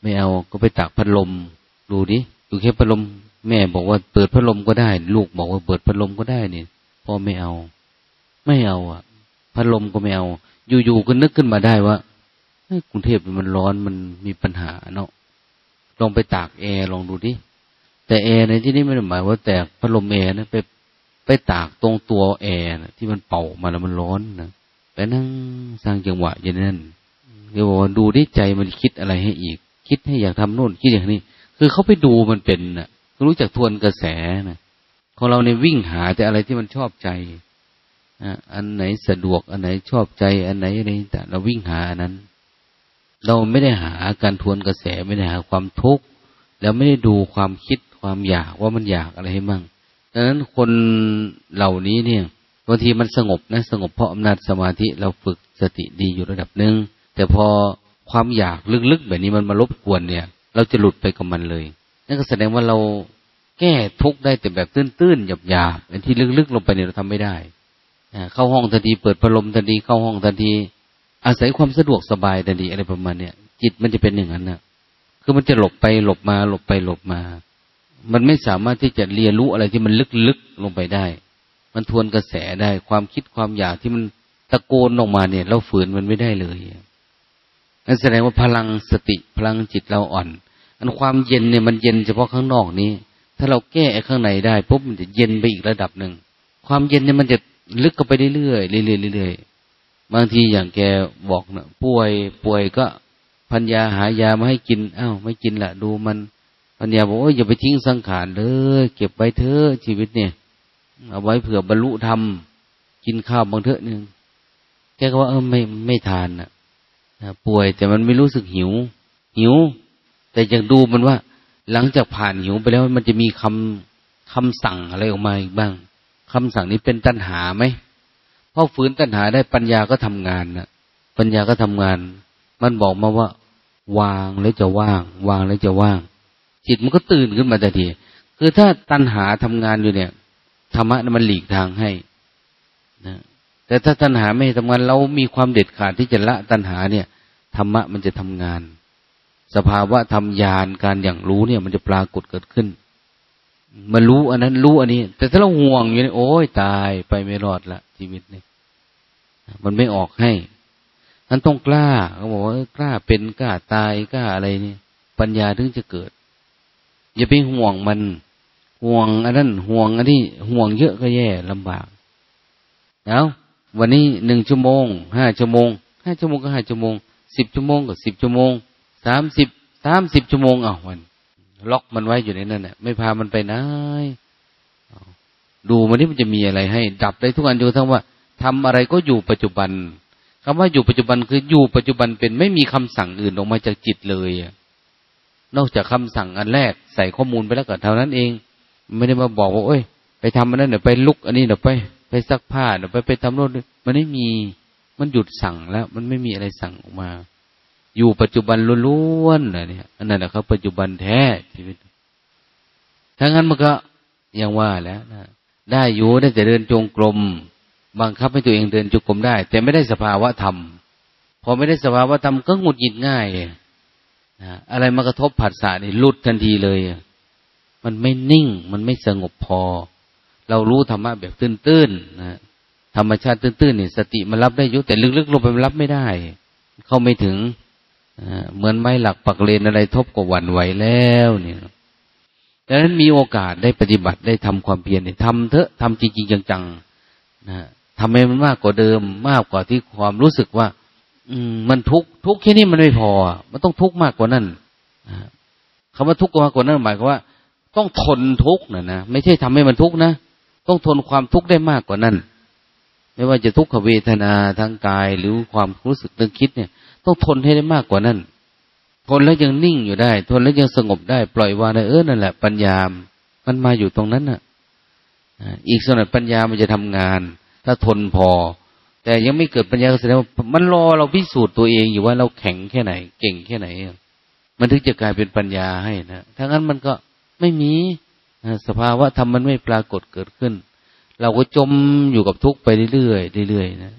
ไม่เอาก็ไปตากพัดลม ดูดิดูแค่พัดลม แม่บอกว่าเปิดพัดลมก็ได้ ลูกบอกว่าเปิดพัดลมก็ได้เนี่ยพ่อไม่เอา ไม่เอาอะ พัดลมก็ไม่เอา อยู่ๆก็นึกขึ้นมาได้ว่ากรุงเทพมันร้อนมันมีปัญหาเนาะลองไปตากแอร์ลองดูดิแต่แอร์ในที่นี้ไม่ได้หมายว่าตากพัดลมแอร์นะไปไปตากตรงตัวแอร์นะที่มันเป่ามาแล้วมันร้อนนะไปนั่งสร้างจังหวะอย่างนั้นเดี๋ยวบอกว่าดูดิใจมันคิดอะไรให้อีก คิดให้อยากทำโน่นคิดอย่างนี้ คือเขาไปดูมันเป็นนะรู้จักทวนกระแสนะของเราในวิ่งหาแต่อะไรที่มันชอบใจอันไหนสะดวก อันไหนชอบใจ อันไหนอะไรแต่เราวิ่งหาอันนั้น เราไม่ได้หาการทวนกระแสไม่ได้หาความทุกข์แล้วไม่ได้ดูความคิดความอยากว่ามันอยากอะไรให้มั่งดังนั้นคนเหล่านี้เนี่ยบางทีมันสงบนะสงบเพราะอำนาจสมาธิเราฝึกสติดีอยู่ระดับหนึ่งแต่พอ ความอยากลึกๆแบบนี้มันมารบกวนเนี่ย เราจะหลุดไปกับมันเลย นั่นก็แสดงว่าเราแก้ทุกข์ได้แต่แบบตื้นๆหยาบๆอันที่ลึกๆลงไปเนี่ยเราทำไม่ได้เข้าห้องทันทีเปิดพัดลมทันทีเข้าห้องทันทีอาศัยความสะดวกสบายทันทีอะไรประมาณเนี้ยจิตมันจะเป็นอย่างนั้นนะคือมันจะหลบไปหลบมาหลบไปหลบมา มันไม่สามารถที่จะเรียนรู้อะไรที่มันลึกๆลงไปได้ มันทวนกระแสได้ความคิดความอยากที่มันตะโกนออกมาเนี่ย เราฝืนมันไม่ได้เลย นั่นแสดงว่าพลังสติพลังจิตเราอ่อน อันความเย็นเนี่ยมันเย็นเฉพาะข้างนอกนี้ ถ้าเราแก้ข้างในได้ปุ๊บมันจะเย็นไปอีกระดับหนึ่ง ความเย็นเนี่ยมันจะลึกเข้าไปเรื่อยๆเรื่อยๆเรื่อยๆบางทีอย่างแกบอกนะป่วยป่วยก็พัญญาหายามาให้กินอ้าวไม่กินละดูมันพัญญาบอกว่าอย่าไปทิ้งสังขารเลยเก็บไว้เถอะชีวิตเนี่ย เอาไว้เผื่อบรรลุธรรมกินข้าวบางเถอะนึงแกก็ว่าเออไม่ไม่ทานนะ ป่วยแต่มันไม่รู้สึกหิว หิว แต่ยังดูมันว่า หลังจากผ่านหิวไปแล้วมันจะมีคำคำสั่งอะไรออกมาอีกบ้างคำสั่งนี้เป็นตัณหาไหมพอฝืนตัณหาได้ปัญญาก็ทำงานนะปัญญาก็ทำงาน มันบอกมาว่า วางแล้วจะว่าง วางแล้วจะว่าง จิตมันก็ตื่นขึ้นมาแต่ทีคือถ้าตัณหาทำงานอยู่เนี่ยธรรมะมันหลีกทางให้นะ แต่ถ้าตัณหาไม่ทำงานเรามีความเด็ดขาดที่จะละตัณหาเนี่ยธรรมะมันจะทำงาน สภาวะธรรมญาณการอย่างรู้เนี่ย มันจะปรากฏเกิดขึ้นมันรู้อันนั้นรู้อันนี้ แต่ถ้าเราห่วงอยู่นี่โอ้ยตายไปไม่รอดละชีวิตเนี่ยมันไม่ออกให้นั้นต้องกล้าเขาบอกว่ากล้าเป็นกล้าตายกล้าอะไรนี่ปัญญาถึงจะเกิด อย่าไปห่วงมัน ห่วงอันนั้นห่วงอันนี้ห่วงเยอะก็แย่ลำบากแล้ว วันนี้หนึ่งชั่วโมงห้าชั่วโมงห้าชั่วโมงก็ห้าชั่วโมงสิบชั่วโมงก็สิบชั่วโมงสามสิบสามสิบชั่วโมงอะวัน ล็อกมันไว้อยู่ในนั้นแหละไม่พามันไปไหนดูมันนี่มันจะมีอะไรให้ ดับได้ทุกอันอยู่ทั้งว่าทำอะไรก็อยู่ปัจจุบันคำว่าอยู่ปัจจุบันคืออยู่ปัจจุบันเป็นไม่มีคำสั่งอื่นออกมาจากจิตเลยนอกจากคำสั่งอันแรกใส่ข้อมูลไปแล้วก็เท่านั้นเอง ไม่ได้มาบอกว่าโอ้ย ไปทำอันนั้นเดี๋ยวไปลุกอันนี้เดี๋ยวไป ไปซักผ้าไปไปทำโน่นมันไม่มีมันหยุดสั่งแล้ว มันไม่มีอะไรสั่งออกมา อยู่ปัจจุบันล้วนๆนะเนี่ยอันนั้นนะครับ ปัจจุบันแท้ชีวิตถ้างั้นมันก็ยังว่าแล้วนะได้อยู่ได้แต่เดินจงกรมบังคับให้ตัวเองเดินจุกรมได้ แต่ไม่ได้สภาวะธรรม พอไม่ได้สภาวะธรรมก็หงุดหงิดง่ายนะอะไรมากระทบผัสสะนี่ลุดทันทีเลย มันไม่นิ่ง มันไม่สงบพอ เรารู้ธรรมะแบบตื้นๆนะธรรมชาติตื้นๆเนี่ยสติมันรับได้ยุแต่ลึกๆลงไปมันรับไม่ได้ เข้าไม่ถึงเหมือนไม้หลักปักเลนอะไรทบกวันไหวแล้วเนี่ยดังนั้นมีโอกาสได้ปฏิบัติได้ทำความเพียรเนี่ยทำเถอะทำจริงๆจังๆนะทำให้มันมากกว่าเดิมมากกว่าที่ความรู้สึกว่า อืมมันทุกทุกแค่นี้มันไม่พอ มันต้องทุกมากกว่านั้นคำว่าทุกมากกว่านั้นหมายความว่า ต้องทนทุกนะนะไม่ใช่ทำให้มันทุกนะ ต้องทนความทุกข์ได้มากกว่านั้น ไม่ว่าจะทุกขเวทนาทางกายหรือความรู้สึกนึกคิดเนี่ย ต้องทนให้ได้มากกว่านั้น ทนแล้วยังนิ่งอยู่ได้ ทนแล้วยังสงบได้ปล่อยวางได้เออนั่นแหละ ปัญญา มันมาอยู่ตรงนั้นน่ะอีกส่วนปัญญามันจะทำงาน ถ้าทนพอ แต่ยังไม่เกิดปัญญาแสดงว่ามันรอเราพิสูจน์ตัวเองอยู่ว่าเราแข็งแค่ไหน เก่งแค่ไหนมันถึงจะกลายเป็นปัญญาให้นะถ้างั้นมันก็ไม่มี สภาวะธรรมมันไม่ปรากฏเกิดขึ้น เราก็จมอยู่กับทุกข์ไปเรื่อยๆเรื่อยๆนะ